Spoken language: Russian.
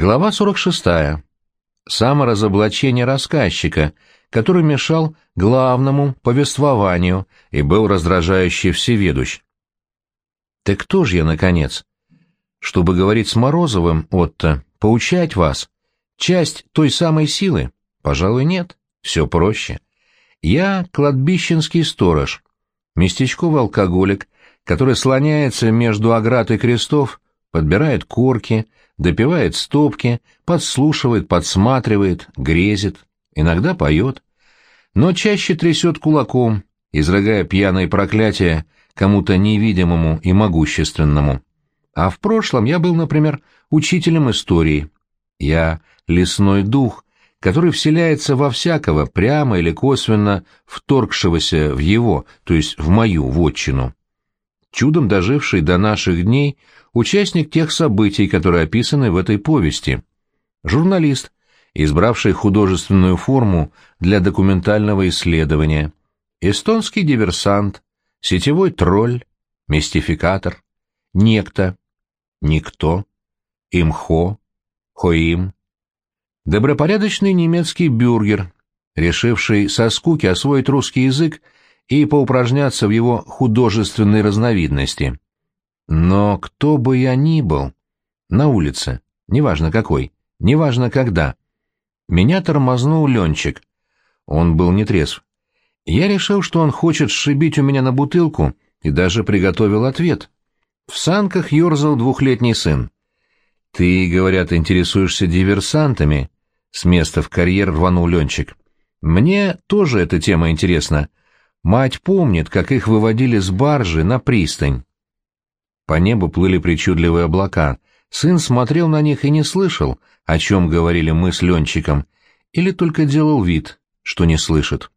Глава 46. Саморазоблачение рассказчика, который мешал главному повествованию и был раздражающий всеведущ. Так кто же я, наконец? Чтобы говорить с Морозовым, Отто, поучать вас? Часть той самой силы? Пожалуй, нет. Все проще. Я кладбищенский сторож, местечковый алкоголик, который слоняется между оград крестов, подбирает корки, допивает стопки, подслушивает, подсматривает, грезит, иногда поет, но чаще трясет кулаком, изрыгая пьяные проклятия кому-то невидимому и могущественному. А в прошлом я был, например, учителем истории. Я лесной дух, который вселяется во всякого, прямо или косвенно вторгшегося в его, то есть в мою вотчину. Чудом доживший до наших дней — участник тех событий, которые описаны в этой повести. Журналист, избравший художественную форму для документального исследования. Эстонский диверсант, сетевой тролль, мистификатор, некто, никто, имхо, хоим. Добропорядочный немецкий бюргер, решивший со скуки освоить русский язык и поупражняться в его художественной разновидности. Но кто бы я ни был, на улице, неважно какой, неважно когда, меня тормознул Ленчик. Он был нетрезв. Я решил, что он хочет сшибить у меня на бутылку, и даже приготовил ответ. В санках ерзал двухлетний сын. «Ты, говорят, интересуешься диверсантами?» С места в карьер рванул Ленчик. «Мне тоже эта тема интересна. Мать помнит, как их выводили с баржи на пристань. По небу плыли причудливые облака. Сын смотрел на них и не слышал, о чем говорили мы с Ленчиком, или только делал вид, что не слышит.